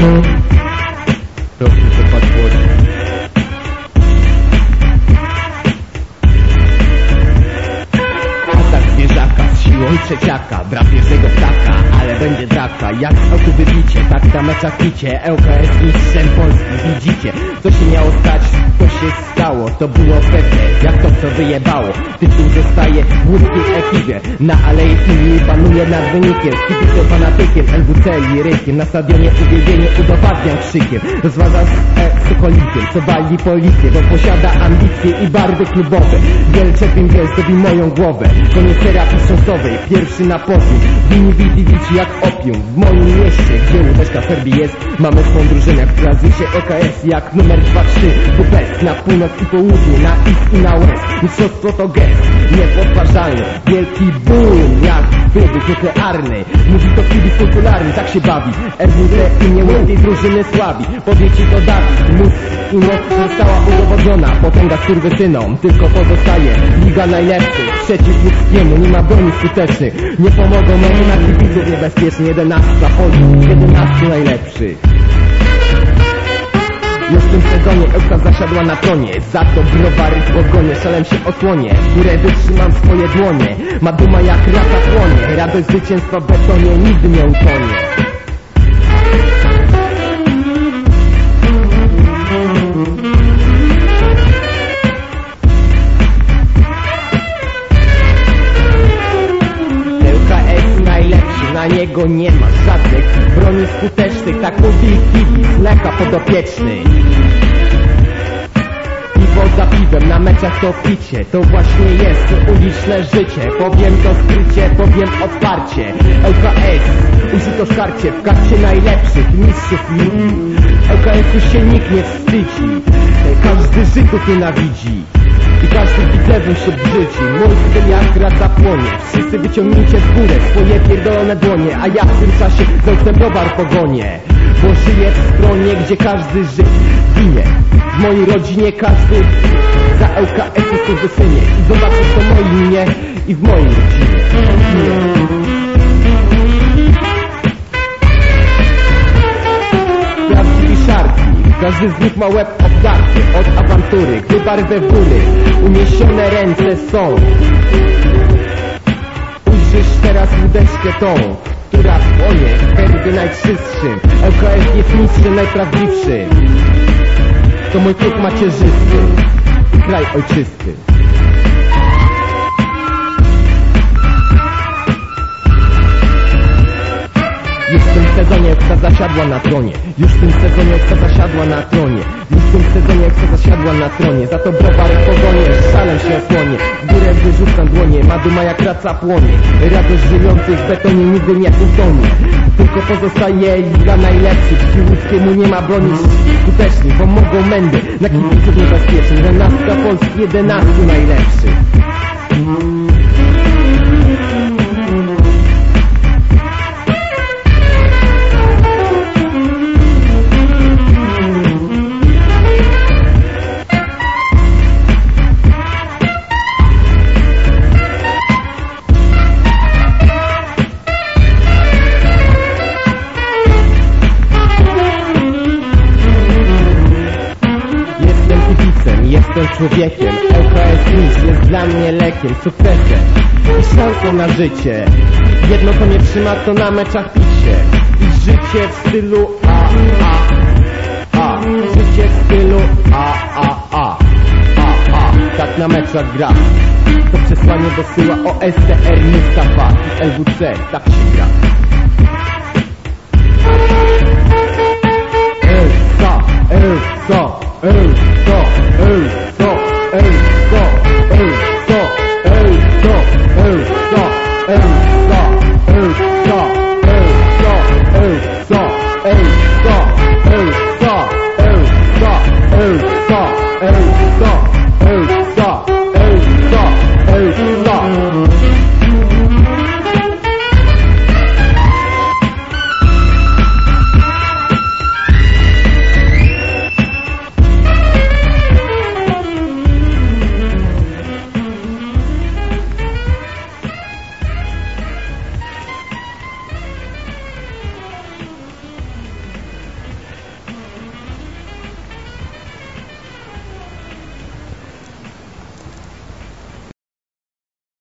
Proszę to podgłośnić. Atak zwierzaka z siłą pierwszego ptaka, Jak oku wybicie, tak na meczach picie ŁKS mistrzem Polski, widzicie? Co się miało stać, to się stało? To było pewne, jak to co wyjebało. Tytuł zostaje w łódzkiej ekipie Na alei Ilii panuje nad wynikiem. Kibice fanatykiem, LWC lirykiem Na stadionie uwielbienie udowadniam krzykiem. Rozważa z e, Sokolikiem, co wali policję Bo posiada ambicje i barwy klubowe. Wielce Węgiel zdobi moją głowę. Koniec terapii szosowej, pierwszy na podium Wini widi wici jak opium W moim mieście, gdzie łódeczka Serbii jest Mamy swą drużynę, zwie się EKS Jak numer 2-3 WBS Na północ i południe, na east i na west. Mistrzostwo to gest, niepodważalny. Wielki boom, jak wybuch nuklearny Mówi to kibic popularny, tak się bawi. RWD i nie tej drużyny słabi Powie ci to Dawid, mózg i moc została udowodniona. Potęga skurwysynom, tylko pozostaje Liga najlepszych, przeciw ludzkiemu Nie ma broni skutecznych, nie pomogą nam na kibiców niebezpiecznie 11 Polski, 11 najlepszych. Już w tym sezonie Ełka zasiadła na tronie. Za to browary w ogonie Szalem się osłonie Które wytrzymam swoje dłonie. Ma duma jak rasa płonie. Radość zwycięstwa w betonie Nigdy nie utonie niego nie ma żadnych broni skutecznych, tak mówi kibic, leka podopieczny. Piwo za piwem, na meczach to picie, to właśnie jest uliczne życie. Powiem to skrycie, powiem otwarcie. LKS, użyto szkarcie, w karcie najlepszych mistrzów ligi. LKS-u się nikt nie wstydzi, każdy Żydów nienawidzi. I każdy widzewem się brzydzi Mój styl jak raca płonie. Wszyscy wyciągnijcie w górę swoje pierdolone dłonie A ja w tym czasie za browar pogonię. Bo żyję w stronie, gdzie każdy Żyd ginie W mojej rodzinie każdy za LKS jest wysynie I zobaczysz to moim imię i w mojej rodzinie każdy z nich ma łeb obdarty od awantury, gdy barwę góry uniesione ręce są. Ujrzysz teraz łódeczkę tą, która płonie w herbie najczystszym. LKS jest mistrzem najprawdziwszym. To mój klub macierzysty kraj ojczysty. Zasiadła na tronie. Już w tym sezonie kto zasiadła na tronie. Już w tym sezonie kto zasiadła na tronie. Za to browar pogonie, szalem się osłonie W górę wyrzucam dłonie, ma duma jak raca płonie. Radość żyjących w betonie nigdy nie utonie. Tylko pozostaje liga najlepszych. Ci łódzkiemu nie ma broni skutecznych Bo mogą mędy. Na kibiców niebezpiecznych Jedenastka Polski, jedenastu najlepszych człowiekiem. LKS Mistrz jest dla mnie lekiem, sukcesem. Szansą na życie. Jedno to nie trzyma, to na meczach picie. I życie w stylu A, A, A. Życie w stylu A, A, A A, A. Tak na meczach gra. To przesłanie dosyła OSTR Mustafa LWC Tak się gra Stop.